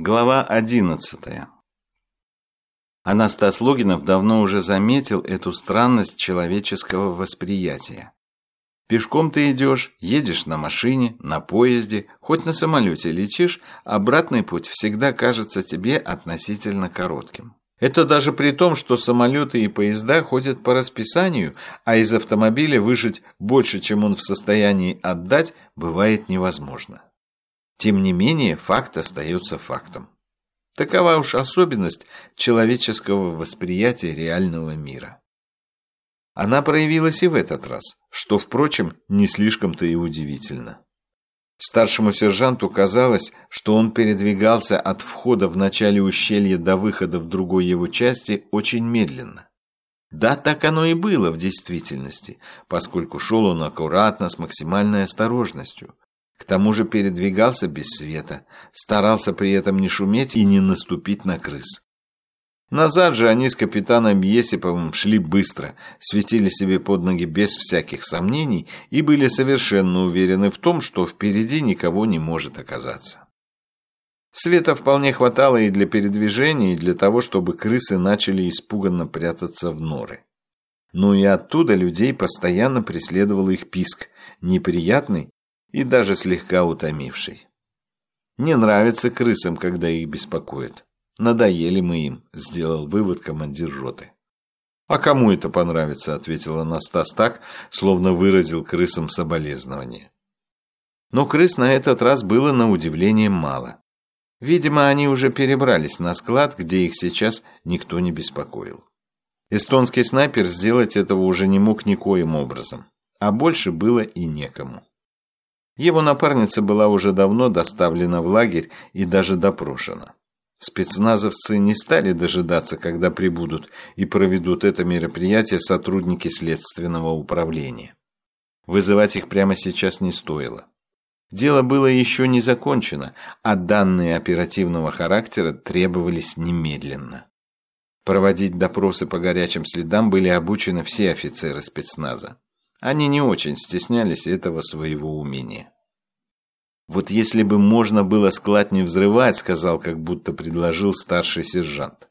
Глава одиннадцатая. Анастас Логинов давно уже заметил эту странность человеческого восприятия. Пешком ты идешь, едешь на машине, на поезде, хоть на самолете летишь, обратный путь всегда кажется тебе относительно коротким. Это даже при том, что самолеты и поезда ходят по расписанию, а из автомобиля выжить больше, чем он в состоянии отдать, бывает невозможно. Тем не менее, факт остается фактом. Такова уж особенность человеческого восприятия реального мира. Она проявилась и в этот раз, что, впрочем, не слишком-то и удивительно. Старшему сержанту казалось, что он передвигался от входа в начале ущелья до выхода в другой его части очень медленно. Да, так оно и было в действительности, поскольку шел он аккуратно, с максимальной осторожностью, к тому же передвигался без света, старался при этом не шуметь и не наступить на крыс. Назад же они с капитаном Есиповым шли быстро, светили себе под ноги без всяких сомнений и были совершенно уверены в том, что впереди никого не может оказаться. Света вполне хватало и для передвижения, и для того, чтобы крысы начали испуганно прятаться в норы. Ну и оттуда людей постоянно преследовал их писк, неприятный и даже слегка утомивший. Не нравится крысам, когда их беспокоят. Надоели мы им, сделал вывод командир роты. А кому это понравится, ответил Анастас так, словно выразил крысам соболезнование. Но крыс на этот раз было на удивление мало. Видимо, они уже перебрались на склад, где их сейчас никто не беспокоил. Эстонский снайпер сделать этого уже не мог никоим образом, а больше было и некому. Его напарница была уже давно доставлена в лагерь и даже допрошена. Спецназовцы не стали дожидаться, когда прибудут и проведут это мероприятие сотрудники следственного управления. Вызывать их прямо сейчас не стоило. Дело было еще не закончено, а данные оперативного характера требовались немедленно. Проводить допросы по горячим следам были обучены все офицеры спецназа. Они не очень стеснялись этого своего умения. «Вот если бы можно было склад не взрывать», — сказал, как будто предложил старший сержант.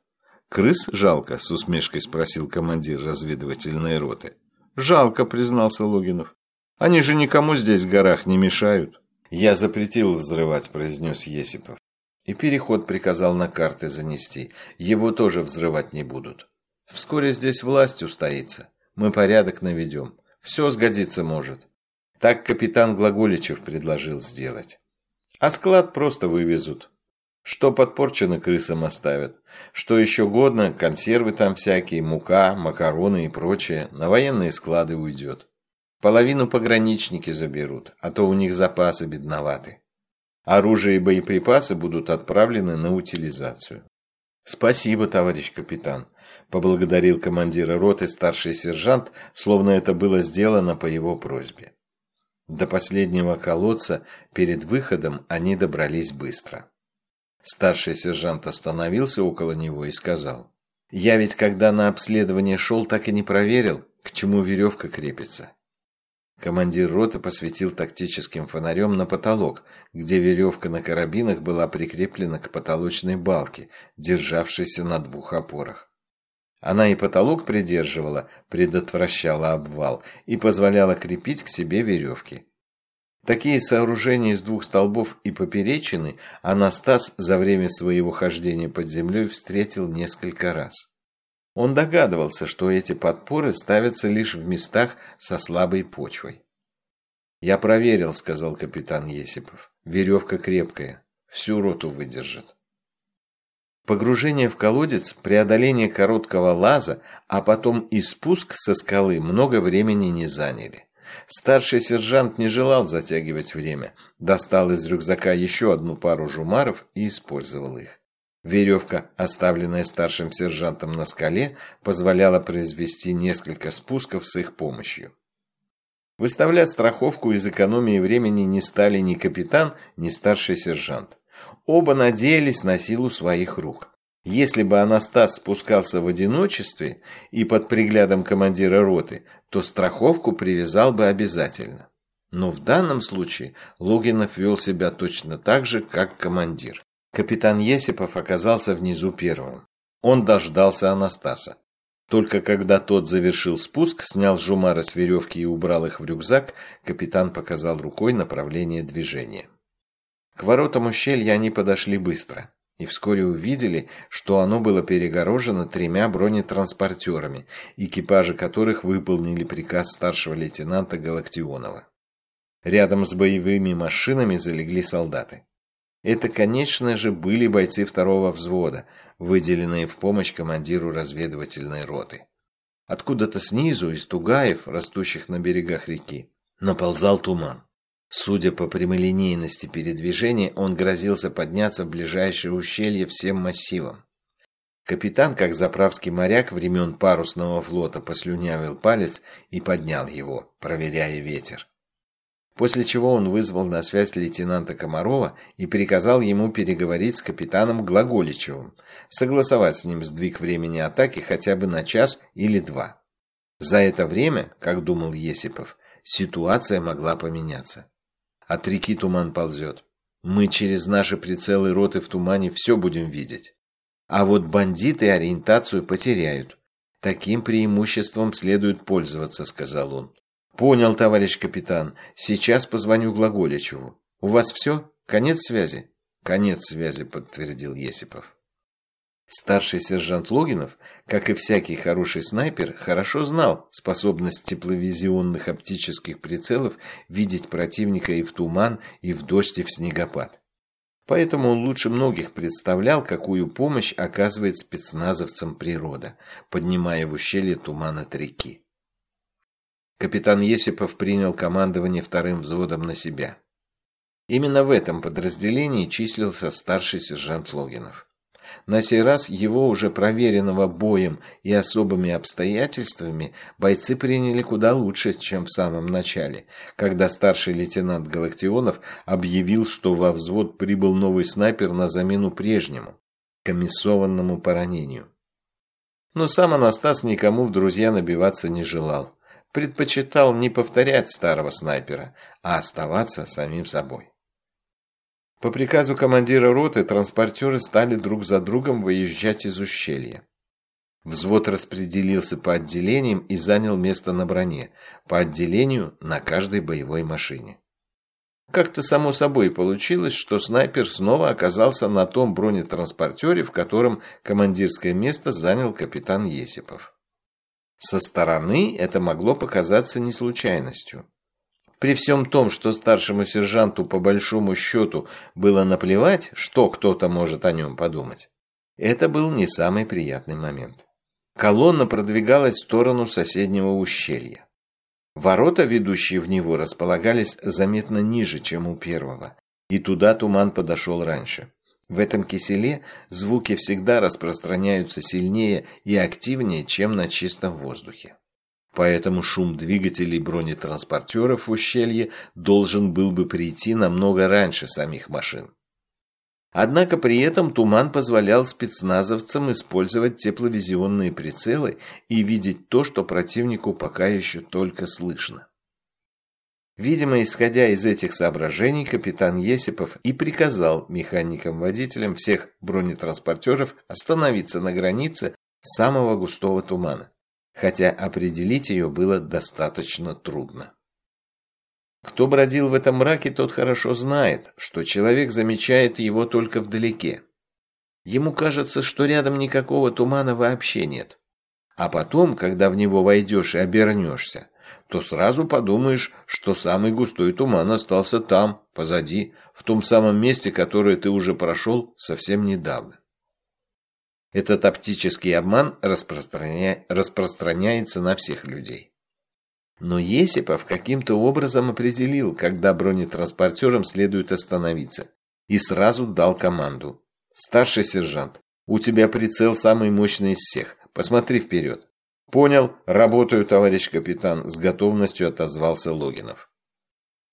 «Крыс жалко?» — с усмешкой спросил командир разведывательной роты. «Жалко», — признался Логинов. «Они же никому здесь в горах не мешают». «Я запретил взрывать», — произнес Есипов. И переход приказал на карты занести. Его тоже взрывать не будут. Вскоре здесь власть устоится. Мы порядок наведем. Все сгодится может. Так капитан Глаголичев предложил сделать. А склад просто вывезут. Что подпорчено крысам оставят. Что еще годно, консервы там всякие, мука, макароны и прочее, на военные склады уйдет. Половину пограничники заберут, а то у них запасы бедноваты. Оружие и боеприпасы будут отправлены на утилизацию. Спасибо, товарищ капитан поблагодарил командира роты старший сержант, словно это было сделано по его просьбе. До последнего колодца перед выходом они добрались быстро. Старший сержант остановился около него и сказал, «Я ведь когда на обследование шел, так и не проверил, к чему веревка крепится». Командир роты посветил тактическим фонарем на потолок, где веревка на карабинах была прикреплена к потолочной балке, державшейся на двух опорах. Она и потолок придерживала, предотвращала обвал и позволяла крепить к себе веревки. Такие сооружения из двух столбов и поперечины Анастас за время своего хождения под землей встретил несколько раз. Он догадывался, что эти подпоры ставятся лишь в местах со слабой почвой. «Я проверил», — сказал капитан Есипов. «Веревка крепкая, всю роту выдержит». Погружение в колодец, преодоление короткого лаза, а потом и спуск со скалы много времени не заняли. Старший сержант не желал затягивать время, достал из рюкзака еще одну пару жумаров и использовал их. Веревка, оставленная старшим сержантом на скале, позволяла произвести несколько спусков с их помощью. Выставлять страховку из экономии времени не стали ни капитан, ни старший сержант. Оба надеялись на силу своих рук. Если бы Анастас спускался в одиночестве и под приглядом командира роты, то страховку привязал бы обязательно. Но в данном случае Логинов вел себя точно так же, как командир. Капитан Есипов оказался внизу первым. Он дождался Анастаса. Только когда тот завершил спуск, снял жумары с веревки и убрал их в рюкзак, капитан показал рукой направление движения. К воротам ущелья они подошли быстро и вскоре увидели, что оно было перегорожено тремя бронетранспортерами, экипажи которых выполнили приказ старшего лейтенанта Галактионова. Рядом с боевыми машинами залегли солдаты. Это, конечно же, были бойцы второго взвода, выделенные в помощь командиру разведывательной роты. Откуда-то снизу, из тугаев, растущих на берегах реки, наползал туман. Судя по прямолинейности передвижения, он грозился подняться в ближайшее ущелье всем массивом. Капитан, как заправский моряк времен парусного флота, послюнявил палец и поднял его, проверяя ветер после чего он вызвал на связь лейтенанта Комарова и приказал ему переговорить с капитаном Глаголичевым, согласовать с ним сдвиг времени атаки хотя бы на час или два. За это время, как думал Есипов, ситуация могла поменяться. От реки туман ползет. Мы через наши прицелы роты в тумане все будем видеть. А вот бандиты ориентацию потеряют. Таким преимуществом следует пользоваться, сказал он. «Понял, товарищ капитан. Сейчас позвоню Глаголичеву. У вас все? Конец связи?» «Конец связи», — подтвердил Есипов. Старший сержант Логинов, как и всякий хороший снайпер, хорошо знал способность тепловизионных оптических прицелов видеть противника и в туман, и в дождь, и в снегопад. Поэтому он лучше многих представлял, какую помощь оказывает спецназовцам природа, поднимая в ущелье туман от реки. Капитан Есипов принял командование вторым взводом на себя. Именно в этом подразделении числился старший сержант Логинов. На сей раз его уже проверенного боем и особыми обстоятельствами бойцы приняли куда лучше, чем в самом начале, когда старший лейтенант Галактионов объявил, что во взвод прибыл новый снайпер на замену прежнему, комиссованному по ранению. Но сам Анастас никому в друзья набиваться не желал предпочитал не повторять старого снайпера, а оставаться самим собой. По приказу командира роты транспортеры стали друг за другом выезжать из ущелья. Взвод распределился по отделениям и занял место на броне, по отделению на каждой боевой машине. Как-то само собой получилось, что снайпер снова оказался на том бронетранспортере, в котором командирское место занял капитан Есипов. Со стороны это могло показаться не случайностью. При всем том, что старшему сержанту по большому счету было наплевать, что кто-то может о нем подумать, это был не самый приятный момент. Колонна продвигалась в сторону соседнего ущелья. Ворота, ведущие в него, располагались заметно ниже, чем у первого, и туда туман подошел раньше. В этом киселе звуки всегда распространяются сильнее и активнее, чем на чистом воздухе. Поэтому шум двигателей бронетранспортеров в ущелье должен был бы прийти намного раньше самих машин. Однако при этом туман позволял спецназовцам использовать тепловизионные прицелы и видеть то, что противнику пока еще только слышно. Видимо, исходя из этих соображений, капитан Есипов и приказал механикам-водителям всех бронетранспортеров остановиться на границе самого густого тумана, хотя определить ее было достаточно трудно. Кто бродил в этом мраке, тот хорошо знает, что человек замечает его только вдалеке. Ему кажется, что рядом никакого тумана вообще нет. А потом, когда в него войдешь и обернешься, то сразу подумаешь, что самый густой туман остался там, позади, в том самом месте, которое ты уже прошел совсем недавно. Этот оптический обман распространя... распространяется на всех людей. Но Есипов каким-то образом определил, когда бронетранспортерам следует остановиться, и сразу дал команду. «Старший сержант, у тебя прицел самый мощный из всех. Посмотри вперед. «Понял, работаю, товарищ капитан», – с готовностью отозвался Логинов.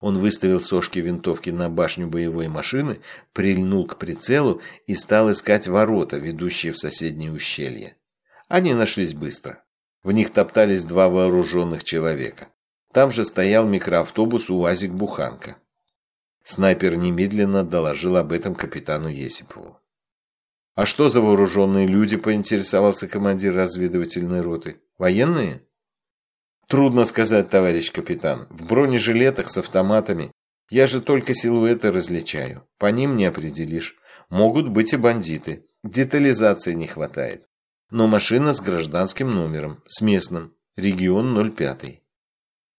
Он выставил сошки винтовки на башню боевой машины, прильнул к прицелу и стал искать ворота, ведущие в соседнее ущелье. Они нашлись быстро. В них топтались два вооруженных человека. Там же стоял микроавтобус УАЗик-Буханка. Снайпер немедленно доложил об этом капитану Есипову. «А что за вооруженные люди?» – поинтересовался командир разведывательной роты. «Военные?» «Трудно сказать, товарищ капитан. В бронежилетах с автоматами. Я же только силуэты различаю. По ним не определишь. Могут быть и бандиты. Детализации не хватает. Но машина с гражданским номером, с местным. Регион 05.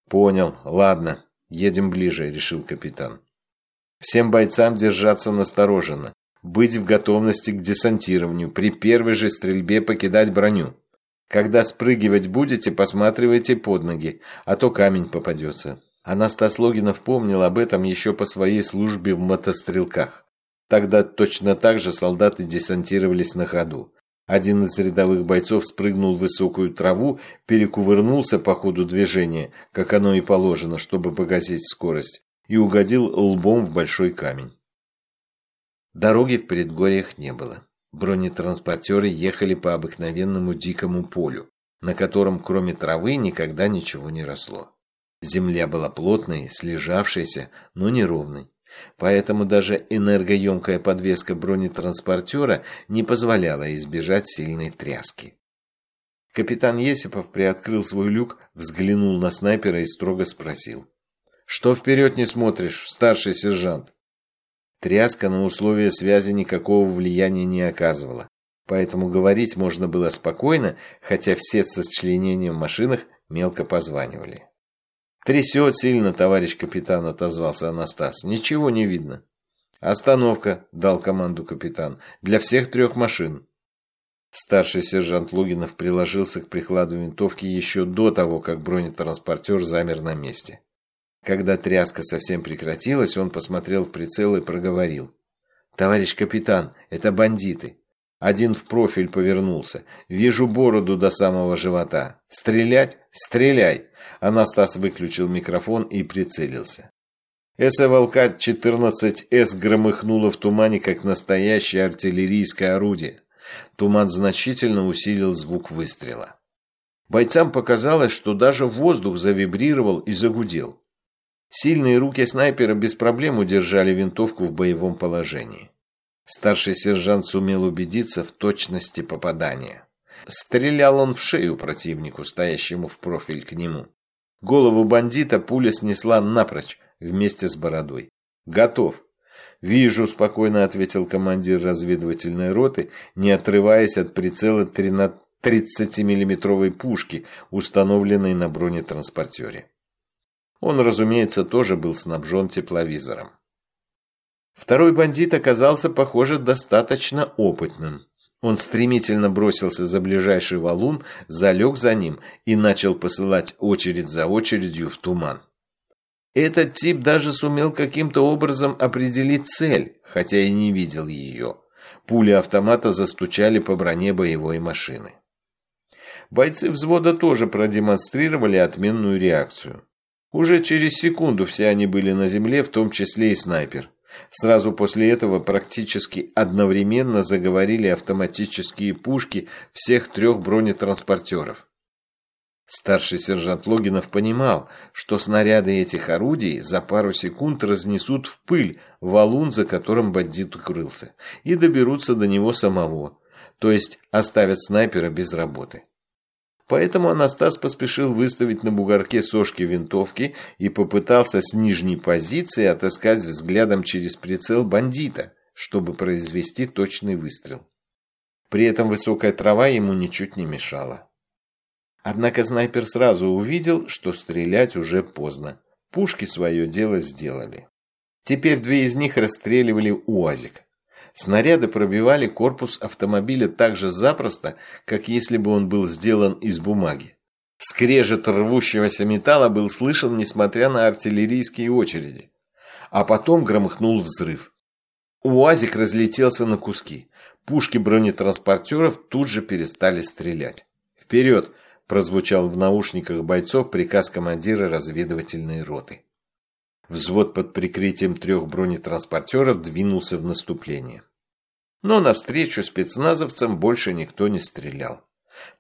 Понял. Ладно. Едем ближе, решил капитан. Всем бойцам держаться настороженно. Быть в готовности к десантированию. При первой же стрельбе покидать броню. Когда спрыгивать будете, посматривайте под ноги, а то камень попадется. Анастас Логинов помнил об этом еще по своей службе в мотострелках. Тогда точно так же солдаты десантировались на ходу. Один из рядовых бойцов спрыгнул в высокую траву, перекувырнулся по ходу движения, как оно и положено, чтобы погасить скорость, и угодил лбом в большой камень. Дороги в предгорьях не было. Бронетранспортеры ехали по обыкновенному дикому полю, на котором кроме травы никогда ничего не росло. Земля была плотной, слежавшейся, но неровной. Поэтому даже энергоемкая подвеска бронетранспортера не позволяла избежать сильной тряски. Капитан Есипов приоткрыл свой люк, взглянул на снайпера и строго спросил. «Что вперед не смотришь, старший сержант?» Тряска на условия связи никакого влияния не оказывала, поэтому говорить можно было спокойно, хотя все сочленения в машинах мелко позванивали. «Трясет сильно, товарищ капитан», — отозвался Анастас. «Ничего не видно». «Остановка», — дал команду капитан, — «для всех трех машин». Старший сержант Лугинов приложился к прикладу винтовки еще до того, как бронетранспортер замер на месте. Когда тряска совсем прекратилась, он посмотрел в прицел и проговорил. «Товарищ капитан, это бандиты. Один в профиль повернулся. Вижу бороду до самого живота. Стрелять? Стреляй! Анастас выключил микрофон и прицелился. СВЛК-14С громыхнуло в тумане, как настоящее артиллерийское орудие. Туман значительно усилил звук выстрела. Бойцам показалось, что даже воздух завибрировал и загудел. Сильные руки снайпера без проблем удержали винтовку в боевом положении. Старший сержант сумел убедиться в точности попадания. Стрелял он в шею противнику, стоящему в профиль к нему. Голову бандита пуля снесла напрочь вместе с бородой. «Готов!» «Вижу», – спокойно ответил командир разведывательной роты, не отрываясь от прицела 30-миллиметровой пушки, установленной на бронетранспортере. Он, разумеется, тоже был снабжен тепловизором. Второй бандит оказался, похоже, достаточно опытным. Он стремительно бросился за ближайший валун, залег за ним и начал посылать очередь за очередью в туман. Этот тип даже сумел каким-то образом определить цель, хотя и не видел ее. Пули автомата застучали по броне боевой машины. Бойцы взвода тоже продемонстрировали отменную реакцию. Уже через секунду все они были на земле, в том числе и снайпер. Сразу после этого практически одновременно заговорили автоматические пушки всех трех бронетранспортеров. Старший сержант Логинов понимал, что снаряды этих орудий за пару секунд разнесут в пыль валун, за которым бандит укрылся, и доберутся до него самого, то есть оставят снайпера без работы. Поэтому Анастас поспешил выставить на бугорке сошки винтовки и попытался с нижней позиции отыскать взглядом через прицел бандита, чтобы произвести точный выстрел. При этом высокая трава ему ничуть не мешала. Однако снайпер сразу увидел, что стрелять уже поздно. Пушки свое дело сделали. Теперь две из них расстреливали УАЗик. Снаряды пробивали корпус автомобиля так же запросто, как если бы он был сделан из бумаги. Скрежет рвущегося металла был слышен, несмотря на артиллерийские очереди. А потом громыхнул взрыв. УАЗик разлетелся на куски. Пушки бронетранспортеров тут же перестали стрелять. «Вперед!» – прозвучал в наушниках бойцов приказ командира разведывательной роты. Взвод под прикрытием трех бронетранспортеров двинулся в наступление. Но навстречу спецназовцам больше никто не стрелял.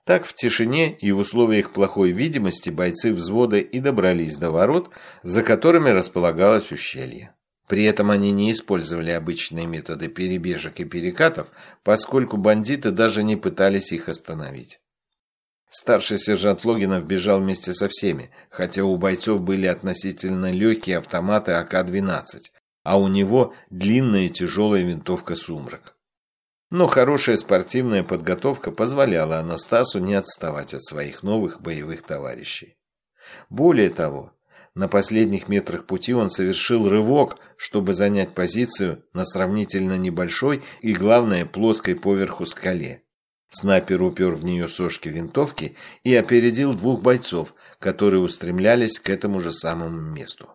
Так в тишине и в условиях плохой видимости бойцы взвода и добрались до ворот, за которыми располагалось ущелье. При этом они не использовали обычные методы перебежек и перекатов, поскольку бандиты даже не пытались их остановить. Старший сержант Логинов бежал вместе со всеми, хотя у бойцов были относительно легкие автоматы АК-12, а у него длинная тяжелая винтовка «Сумрак». Но хорошая спортивная подготовка позволяла Анастасу не отставать от своих новых боевых товарищей. Более того, на последних метрах пути он совершил рывок, чтобы занять позицию на сравнительно небольшой и, главное, плоской поверху скале. Снайпер упер в нее сошки винтовки и опередил двух бойцов, которые устремлялись к этому же самому месту.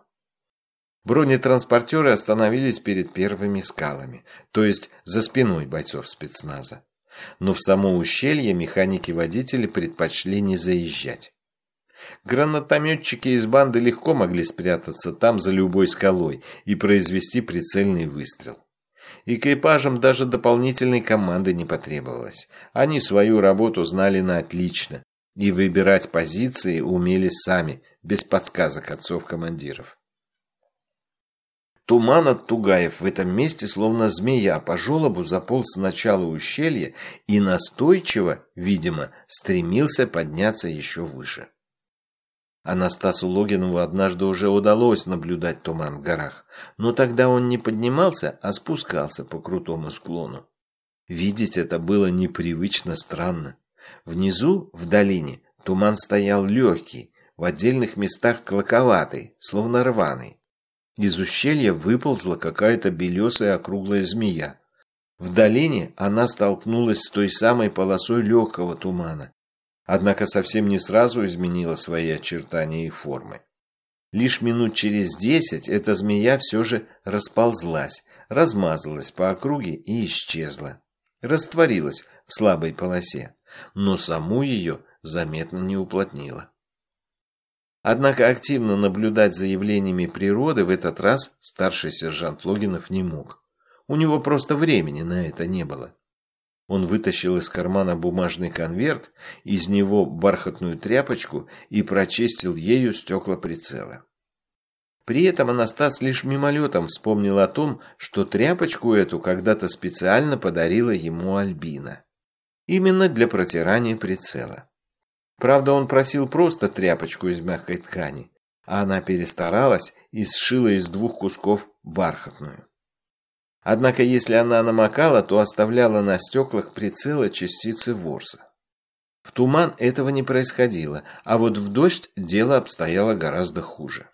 Бронетранспортеры остановились перед первыми скалами, то есть за спиной бойцов спецназа. Но в само ущелье механики-водители предпочли не заезжать. Гранатометчики из банды легко могли спрятаться там за любой скалой и произвести прицельный выстрел. Экипажам даже дополнительной команды не потребовалось. Они свою работу знали на отлично и выбирать позиции умели сами, без подсказок отцов-командиров. Туман от Тугаев в этом месте, словно змея, по желобу заполз с начала ущелья и настойчиво, видимо, стремился подняться еще выше. Анастасу Логинову однажды уже удалось наблюдать туман в горах, но тогда он не поднимался, а спускался по крутому склону. Видеть это было непривычно странно. Внизу, в долине, туман стоял легкий, в отдельных местах клоковатый, словно рваный. Из ущелья выползла какая-то белесая округлая змея. В долине она столкнулась с той самой полосой легкого тумана, однако совсем не сразу изменила свои очертания и формы. Лишь минут через десять эта змея все же расползлась, размазалась по округе и исчезла. Растворилась в слабой полосе, но саму ее заметно не уплотнила. Однако активно наблюдать за явлениями природы в этот раз старший сержант Логинов не мог. У него просто времени на это не было. Он вытащил из кармана бумажный конверт, из него бархатную тряпочку и прочистил ею стекла прицела. При этом Анастас лишь мимолетом вспомнил о том, что тряпочку эту когда-то специально подарила ему Альбина. Именно для протирания прицела. Правда, он просил просто тряпочку из мягкой ткани, а она перестаралась и сшила из двух кусков бархатную. Однако если она намокала, то оставляла на стеклах прицела частицы ворса. В туман этого не происходило, а вот в дождь дело обстояло гораздо хуже.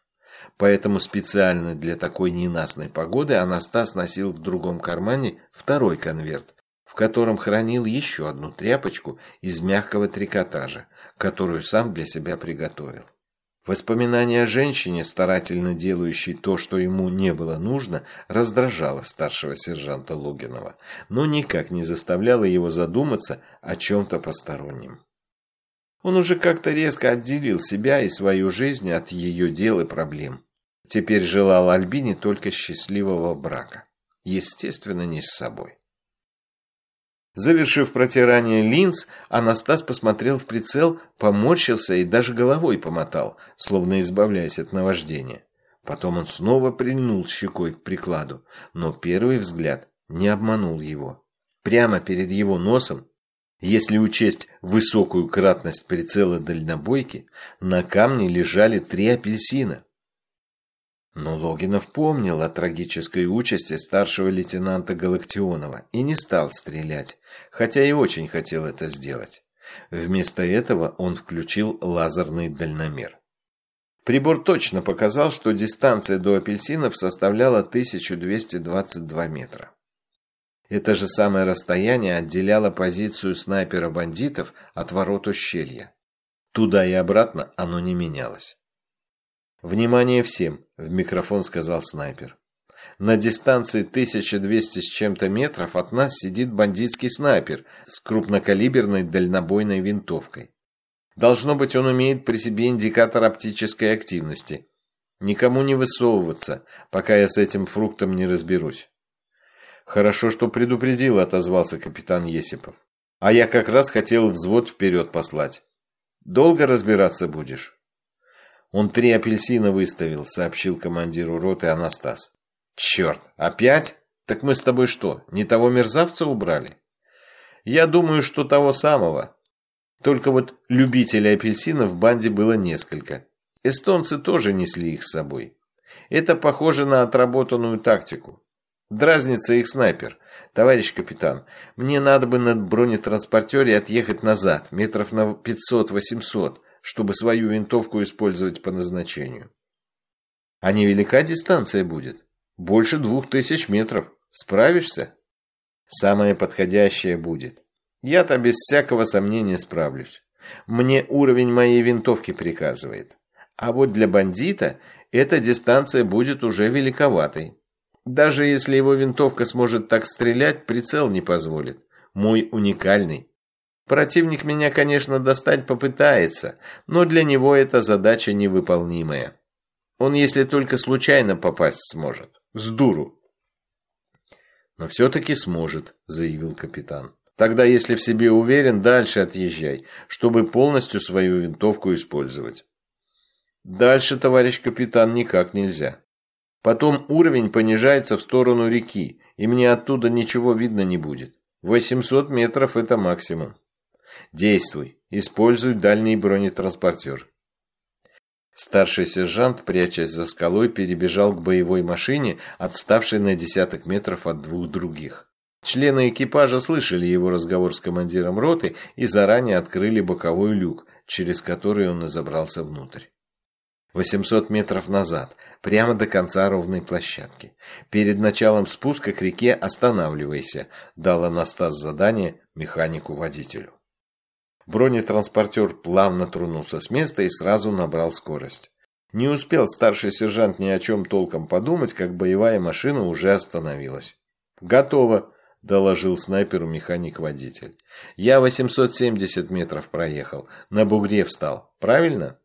Поэтому специально для такой ненастной погоды Анастас носил в другом кармане второй конверт, в котором хранил еще одну тряпочку из мягкого трикотажа, которую сам для себя приготовил. Воспоминание о женщине, старательно делающей то, что ему не было нужно, раздражало старшего сержанта Логинова, но никак не заставляло его задуматься о чем-то постороннем. Он уже как-то резко отделил себя и свою жизнь от ее дел и проблем. Теперь желал Альбине только счастливого брака. Естественно, не с собой. Завершив протирание линз, Анастас посмотрел в прицел, поморщился и даже головой помотал, словно избавляясь от наваждения. Потом он снова прильнул щекой к прикладу, но первый взгляд не обманул его. Прямо перед его носом, если учесть высокую кратность прицела дальнобойки, на камне лежали три апельсина. Но Логинов помнил о трагической участи старшего лейтенанта Галактионова и не стал стрелять, хотя и очень хотел это сделать. Вместо этого он включил лазерный дальномер. Прибор точно показал, что дистанция до апельсинов составляла 1222 метра. Это же самое расстояние отделяло позицию снайпера бандитов от ворот ущелья. Туда и обратно оно не менялось. «Внимание всем!» – в микрофон сказал снайпер. «На дистанции 1200 с чем-то метров от нас сидит бандитский снайпер с крупнокалиберной дальнобойной винтовкой. Должно быть, он умеет при себе индикатор оптической активности. Никому не высовываться, пока я с этим фруктом не разберусь». «Хорошо, что предупредил», – отозвался капитан Есипов. «А я как раз хотел взвод вперед послать. Долго разбираться будешь?» «Он три апельсина выставил», — сообщил командиру роты Анастас. Черт, опять? Так мы с тобой что, не того мерзавца убрали? Я думаю, что того самого. Только вот любителей апельсинов в банде было несколько. Эстонцы тоже несли их с собой. Это похоже на отработанную тактику. Дразнится их снайпер. Товарищ капитан, мне надо бы на бронетранспортере отъехать назад, метров на 500-800, чтобы свою винтовку использовать по назначению. А невелика дистанция будет. Больше двух тысяч метров. Справишься? Самое подходящее будет. Я-то без всякого сомнения справлюсь. Мне уровень моей винтовки приказывает. А вот для бандита эта дистанция будет уже великоватой. Даже если его винтовка сможет так стрелять, прицел не позволит. Мой уникальный. Противник меня, конечно, достать попытается, но для него эта задача невыполнимая. Он, если только случайно попасть сможет. С дуру. Но все-таки сможет, заявил капитан. Тогда, если в себе уверен, дальше отъезжай, чтобы полностью свою винтовку использовать. Дальше, товарищ капитан, никак нельзя. Потом уровень понижается в сторону реки, и мне оттуда ничего видно не будет. 800 метров – это максимум. Действуй, используй дальний бронетранспортер. Старший сержант, прячась за скалой, перебежал к боевой машине, отставшей на десяток метров от двух других. Члены экипажа слышали его разговор с командиром роты и заранее открыли боковой люк, через который он и забрался внутрь. 800 метров назад, прямо до конца ровной площадки. Перед началом спуска к реке останавливайся, дал Анастас задание механику-водителю. Бронетранспортер плавно тронулся с места и сразу набрал скорость. Не успел старший сержант ни о чем толком подумать, как боевая машина уже остановилась. «Готово», – доложил снайперу механик-водитель. «Я 870 метров проехал, на бугре встал. Правильно?»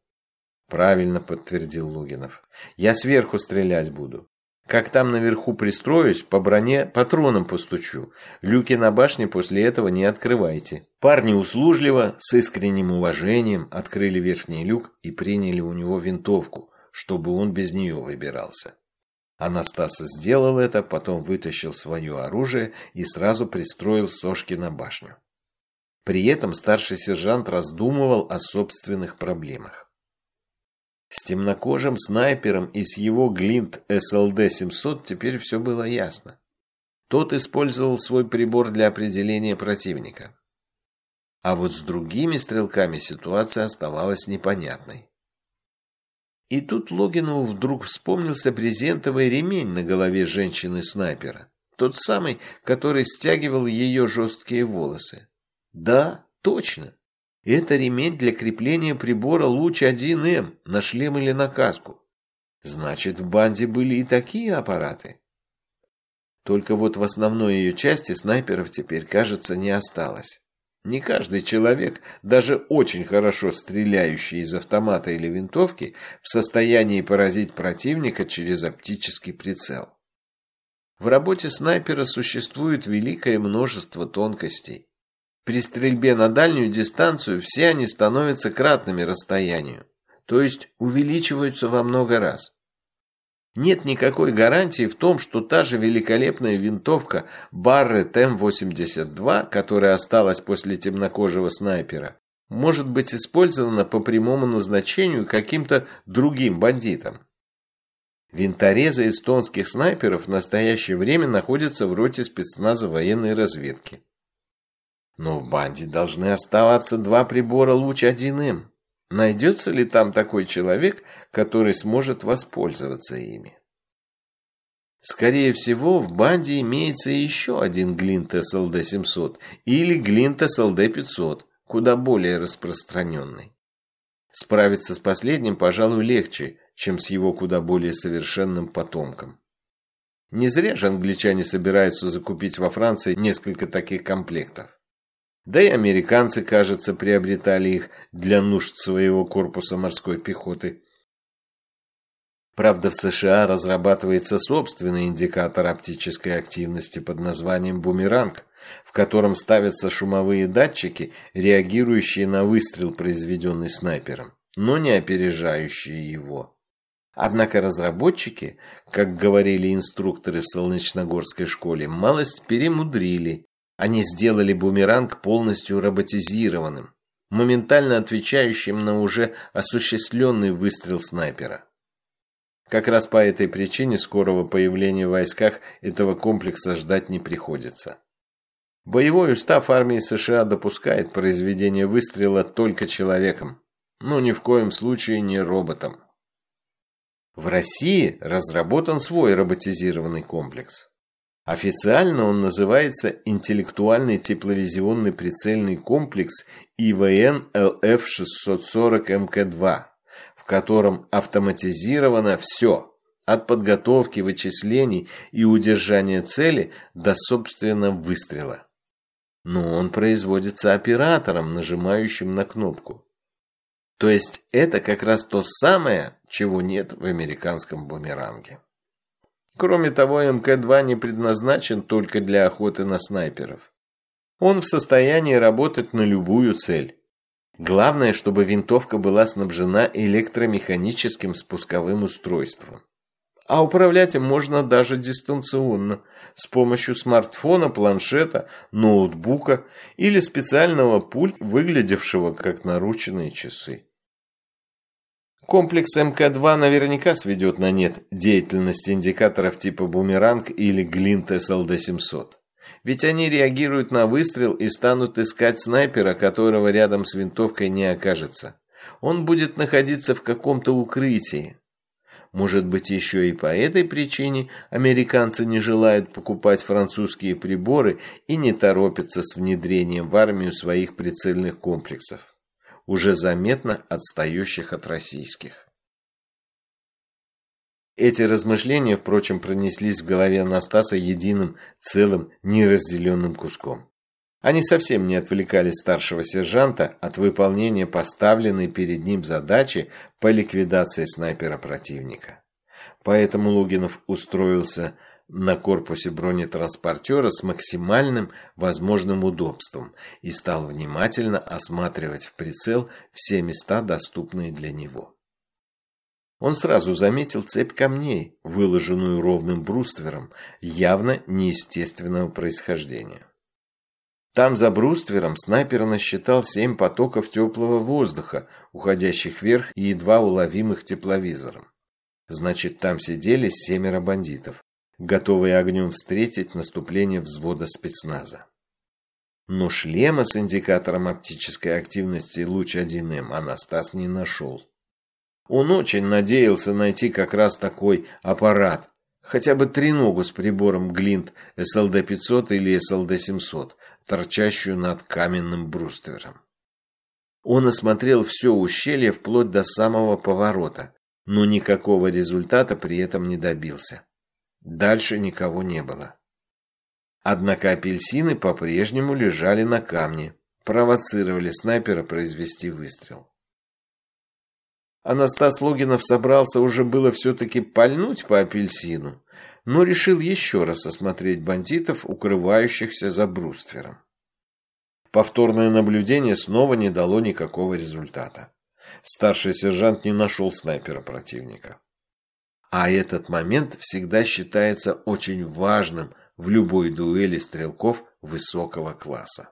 Правильно подтвердил Лугинов. Я сверху стрелять буду. Как там наверху пристроюсь, по броне патроном постучу. Люки на башне после этого не открывайте. Парни услужливо, с искренним уважением, открыли верхний люк и приняли у него винтовку, чтобы он без нее выбирался. Анастас сделал это, потом вытащил свое оружие и сразу пристроил сошки на башню. При этом старший сержант раздумывал о собственных проблемах. С темнокожим снайпером и с его Глинт СЛД-700 теперь все было ясно. Тот использовал свой прибор для определения противника. А вот с другими стрелками ситуация оставалась непонятной. И тут Логинову вдруг вспомнился брезентовый ремень на голове женщины-снайпера. Тот самый, который стягивал ее жесткие волосы. Да, точно. Это ремень для крепления прибора Луч-1М на шлем или на каску. Значит, в банде были и такие аппараты. Только вот в основной ее части снайперов теперь, кажется, не осталось. Не каждый человек, даже очень хорошо стреляющий из автомата или винтовки, в состоянии поразить противника через оптический прицел. В работе снайпера существует великое множество тонкостей. При стрельбе на дальнюю дистанцию все они становятся кратными расстоянию, то есть увеличиваются во много раз. Нет никакой гарантии в том, что та же великолепная винтовка Барретт М82, которая осталась после темнокожего снайпера, может быть использована по прямому назначению каким-то другим бандитам. Винторезы эстонских снайперов в настоящее время находятся в роте спецназа военной разведки. Но в банде должны оставаться два прибора луч-1М. Найдется ли там такой человек, который сможет воспользоваться ими? Скорее всего, в банде имеется еще один Глинт СЛД-700 или Глинт СЛД-500, куда более распространенный. Справиться с последним, пожалуй, легче, чем с его куда более совершенным потомком. Не зря же англичане собираются закупить во Франции несколько таких комплектов. Да и американцы, кажется, приобретали их для нужд своего корпуса морской пехоты. Правда, в США разрабатывается собственный индикатор оптической активности под названием «Бумеранг», в котором ставятся шумовые датчики, реагирующие на выстрел, произведенный снайпером, но не опережающие его. Однако разработчики, как говорили инструкторы в Солнечногорской школе, малость перемудрили. Они сделали бумеранг полностью роботизированным, моментально отвечающим на уже осуществленный выстрел снайпера. Как раз по этой причине скорого появления в войсках этого комплекса ждать не приходится. Боевой устав армии США допускает произведение выстрела только человеком, но ни в коем случае не роботом. В России разработан свой роботизированный комплекс. Официально он называется Интеллектуальный тепловизионный прицельный комплекс ИВН ЛФ-640МК-2, в котором автоматизировано все, от подготовки вычислений и удержания цели до, собственно, выстрела. Но он производится оператором, нажимающим на кнопку. То есть это как раз то самое, чего нет в американском бумеранге. Кроме того, МК-2 не предназначен только для охоты на снайперов. Он в состоянии работать на любую цель. Главное, чтобы винтовка была снабжена электромеханическим спусковым устройством. А управлять им можно даже дистанционно, с помощью смартфона, планшета, ноутбука или специального пульта, выглядевшего как наручные часы. Комплекс МК-2 наверняка сведет на нет деятельность индикаторов типа бумеранг или глинт СЛД-700. Ведь они реагируют на выстрел и станут искать снайпера, которого рядом с винтовкой не окажется. Он будет находиться в каком-то укрытии. Может быть, еще и по этой причине американцы не желают покупать французские приборы и не торопятся с внедрением в армию своих прицельных комплексов уже заметно отстающих от российских. Эти размышления, впрочем, пронеслись в голове Анастаса единым, целым, неразделенным куском. Они совсем не отвлекали старшего сержанта от выполнения поставленной перед ним задачи по ликвидации снайпера противника. Поэтому Лугинов устроился на корпусе бронетранспортера с максимальным возможным удобством и стал внимательно осматривать в прицел все места, доступные для него. Он сразу заметил цепь камней, выложенную ровным бруствером, явно неестественного происхождения. Там за бруствером снайпер насчитал семь потоков теплого воздуха, уходящих вверх и едва уловимых тепловизором. Значит, там сидели семеро бандитов, готовые огнем встретить наступление взвода спецназа. Но шлема с индикатором оптической активности луч-1М Анастас не нашел. Он очень надеялся найти как раз такой аппарат, хотя бы треногу с прибором Глинт SLD-500 или SLD-700, торчащую над каменным бруствером. Он осмотрел все ущелье вплоть до самого поворота, но никакого результата при этом не добился. Дальше никого не было. Однако апельсины по-прежнему лежали на камне, провоцировали снайпера произвести выстрел. Анастас Логинов собрался уже было все-таки пальнуть по апельсину, но решил еще раз осмотреть бандитов, укрывающихся за бруствером. Повторное наблюдение снова не дало никакого результата. Старший сержант не нашел снайпера противника. А этот момент всегда считается очень важным в любой дуэли стрелков высокого класса.